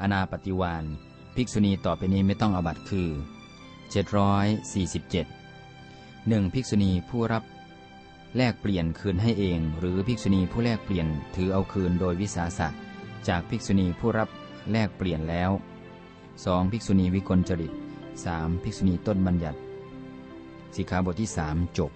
อนาปฏิวานภิกษุณีต่อไปนี้ไม่ต้องอบัตคือ 747 1. ภิกษุณีผู้รับ แลกเปลี่ยนคืนให้เอง หรือภิกษุณีผู้แลกเปลี่ยนถือเอาคืนโดยวิสาสะจากภิกษุณีผู้รับแลกเปลี่ยนแล้ว 2. ภิกษุณีวิกลจริต 3. ภิกษุณีต้นบัญญัติสิกขาบทที่ 3 จบ